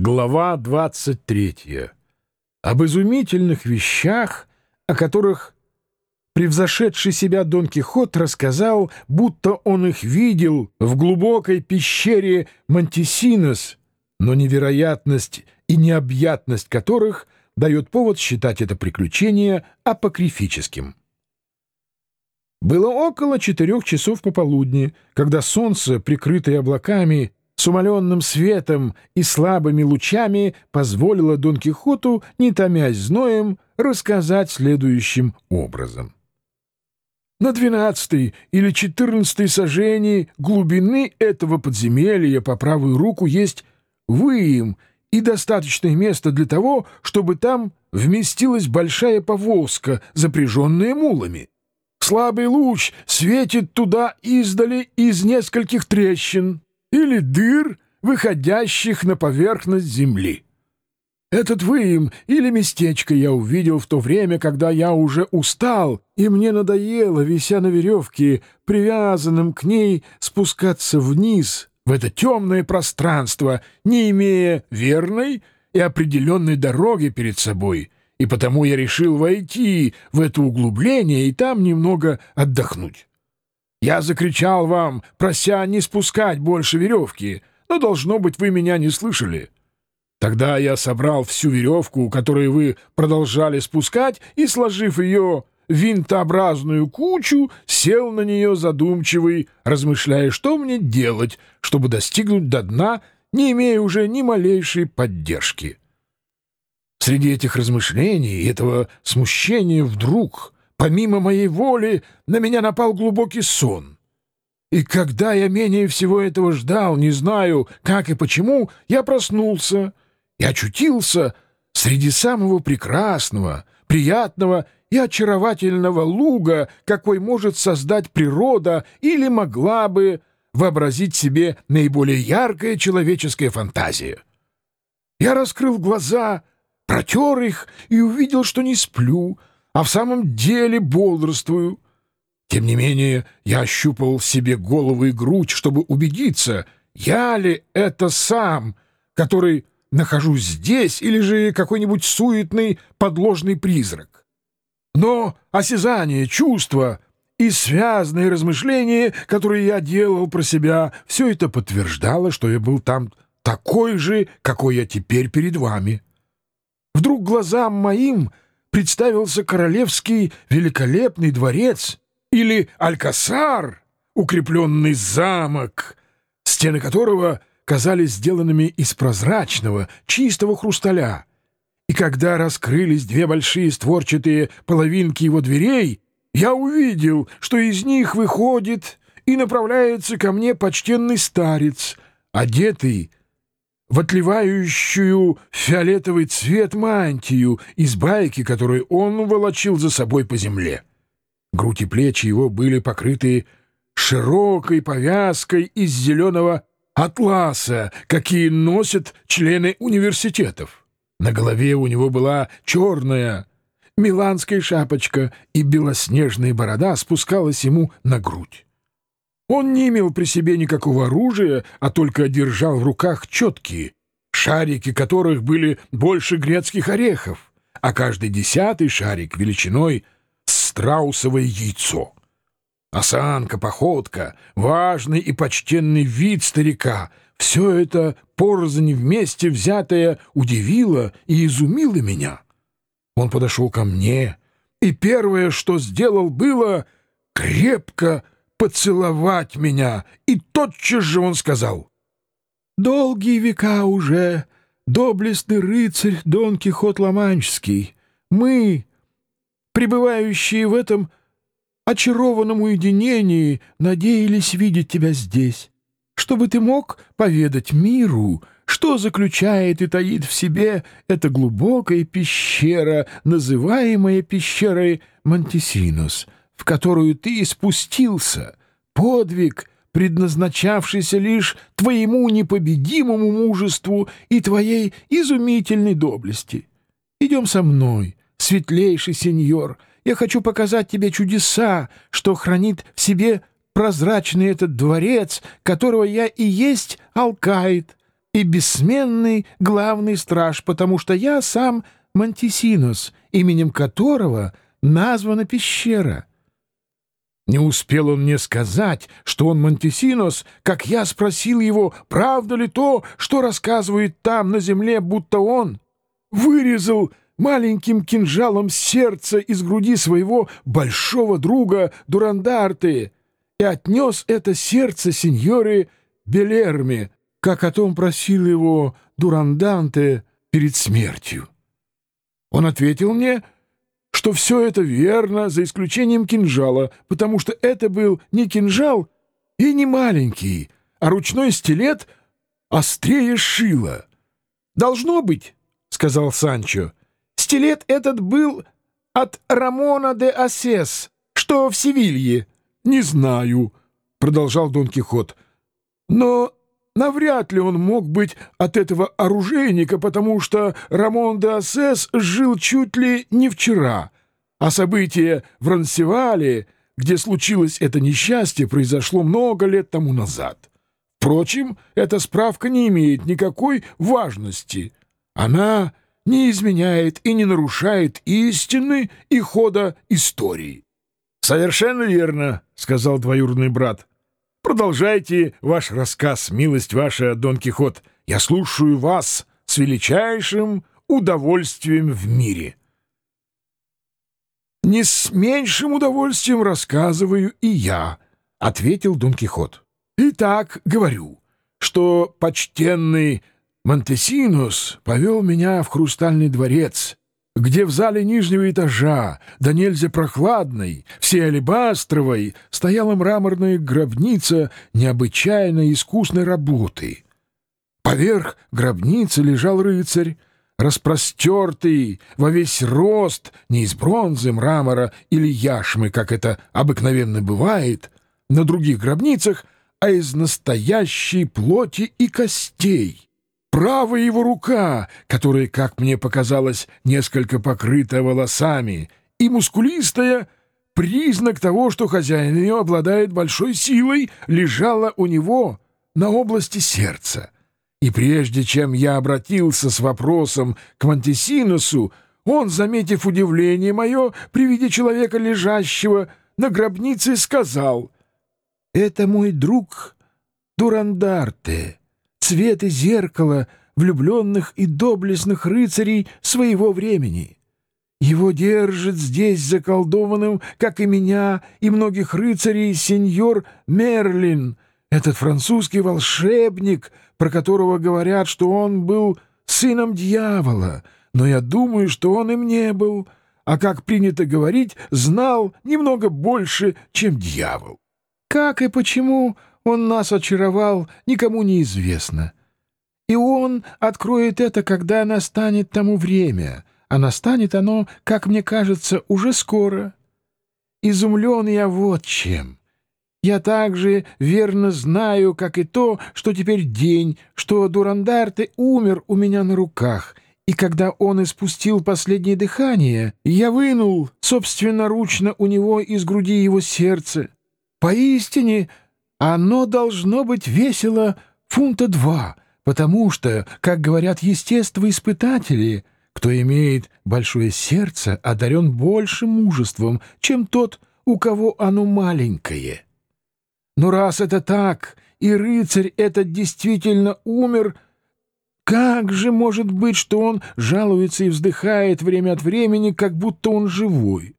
Глава 23. Об изумительных вещах, о которых превзошедший себя Дон Кихот рассказал, будто он их видел в глубокой пещере Монтисинос, но невероятность и необъятность которых дает повод считать это приключение апокрифическим. Было около четырех часов пополудни, когда солнце, прикрытое облаками, с умаленным светом и слабыми лучами позволила Дон Кихоту, не томясь зноем, рассказать следующим образом. На двенадцатой или четырнадцатой сажении глубины этого подземелья по правую руку есть выем и достаточное место для того, чтобы там вместилась большая повозка, запряженная мулами. Слабый луч светит туда издали из нескольких трещин или дыр, выходящих на поверхность земли. Этот выем или местечко я увидел в то время, когда я уже устал, и мне надоело, вися на веревке, привязанным к ней, спускаться вниз в это темное пространство, не имея верной и определенной дороги перед собой, и потому я решил войти в это углубление и там немного отдохнуть. Я закричал вам, прося не спускать больше веревки, но, должно быть, вы меня не слышали. Тогда я собрал всю веревку, которую вы продолжали спускать, и, сложив ее винтообразную кучу, сел на нее задумчивый, размышляя, что мне делать, чтобы достигнуть до дна, не имея уже ни малейшей поддержки. Среди этих размышлений и этого смущения вдруг Помимо моей воли на меня напал глубокий сон. И когда я менее всего этого ждал, не знаю, как и почему, я проснулся и очутился среди самого прекрасного, приятного и очаровательного луга, какой может создать природа или могла бы вообразить себе наиболее яркая человеческая фантазия. Я раскрыл глаза, протер их и увидел, что не сплю, а в самом деле бодрствую. Тем не менее, я ощупал себе голову и грудь, чтобы убедиться, я ли это сам, который нахожусь здесь, или же какой-нибудь суетный подложный призрак. Но осязание, чувство и связанные размышления, которые я делал про себя, все это подтверждало, что я был там такой же, какой я теперь перед вами. Вдруг глазам моим — представился королевский великолепный дворец или Алькасар, укрепленный замок, стены которого казались сделанными из прозрачного, чистого хрусталя. И когда раскрылись две большие створчатые половинки его дверей, я увидел, что из них выходит и направляется ко мне почтенный старец, одетый в отливающую фиолетовый цвет мантию из байки, которую он волочил за собой по земле. Грудь и плечи его были покрыты широкой повязкой из зеленого атласа, какие носят члены университетов. На голове у него была черная миланская шапочка, и белоснежная борода спускалась ему на грудь. Он не имел при себе никакого оружия, а только держал в руках четкие, шарики которых были больше грецких орехов, а каждый десятый шарик величиной страусовое яйцо. Осанка, походка, важный и почтенный вид старика — все это порознь вместе взятое удивило и изумило меня. Он подошел ко мне, и первое, что сделал, было крепко поцеловать меня, и тотчас же он сказал, «Долгие века уже, доблестный рыцарь Дон Кихот Ламанческий, мы, пребывающие в этом очарованном уединении, надеялись видеть тебя здесь, чтобы ты мог поведать миру, что заключает и таит в себе эта глубокая пещера, называемая пещерой Монтисинус — в которую ты спустился, подвиг, предназначавшийся лишь твоему непобедимому мужеству и твоей изумительной доблести. Идем со мной, светлейший сеньор, я хочу показать тебе чудеса, что хранит в себе прозрачный этот дворец, которого я и есть Алкаид, и бессменный главный страж, потому что я сам Мантисинус, именем которого названа пещера. Не успел он мне сказать, что он Монтесинос, как я спросил его, правда ли то, что рассказывает там, на земле, будто он вырезал маленьким кинжалом сердце из груди своего большого друга Дурандарты и отнес это сердце сеньоре Белерме, как о том просил его Дуранданте перед смертью. Он ответил мне — что все это верно, за исключением кинжала, потому что это был не кинжал и не маленький, а ручной стилет острее шила. «Должно быть», — сказал Санчо, — «стилет этот был от Рамона де Асес, что в Севилье». «Не знаю», — продолжал Дон Кихот, — «но навряд ли он мог быть от этого оружейника, потому что Рамон де Ассес жил чуть ли не вчера, а событие в Рансевале, где случилось это несчастье, произошло много лет тому назад. Впрочем, эта справка не имеет никакой важности. Она не изменяет и не нарушает истины и хода истории. — Совершенно верно, — сказал двоюродный брат. Продолжайте ваш рассказ, милость ваша, Дон Кихот. Я слушаю вас с величайшим удовольствием в мире. Не с меньшим удовольствием рассказываю и я, — ответил Дон Кихот. Итак, говорю, что почтенный Монтесинус повел меня в Хрустальный дворец, где в зале нижнего этажа, да нельзя прохладной, всей алебастровой, стояла мраморная гробница необычайно искусной работы. Поверх гробницы лежал рыцарь, распростертый во весь рост, не из бронзы, мрамора или яшмы, как это обыкновенно бывает, на других гробницах, а из настоящей плоти и костей. Правая его рука, которая, как мне показалось, несколько покрыта волосами, и мускулистая, признак того, что хозяин ее обладает большой силой, лежала у него на области сердца. И прежде чем я обратился с вопросом к Монтесинусу, он, заметив удивление мое при виде человека, лежащего на гробнице, сказал, «Это мой друг Дурандарте» цвет и зеркало влюбленных и доблестных рыцарей своего времени. Его держит здесь заколдованным, как и меня, и многих рыцарей, сеньор Мерлин, этот французский волшебник, про которого говорят, что он был сыном дьявола, но я думаю, что он им не был, а, как принято говорить, знал немного больше, чем дьявол. Как и почему он нас очаровал, никому не известно. И он откроет это, когда настанет тому время, а настанет оно, как мне кажется, уже скоро. Изумлен я вот чем. Я также верно знаю, как и то, что теперь день, что Дурандарте умер у меня на руках, и когда он испустил последнее дыхание, я вынул собственноручно у него из груди его сердце. Поистине, оно должно быть весело фунта два, потому что, как говорят естествоиспытатели, кто имеет большое сердце, одарен большим мужеством, чем тот, у кого оно маленькое. Но раз это так, и рыцарь этот действительно умер, как же может быть, что он жалуется и вздыхает время от времени, как будто он живой?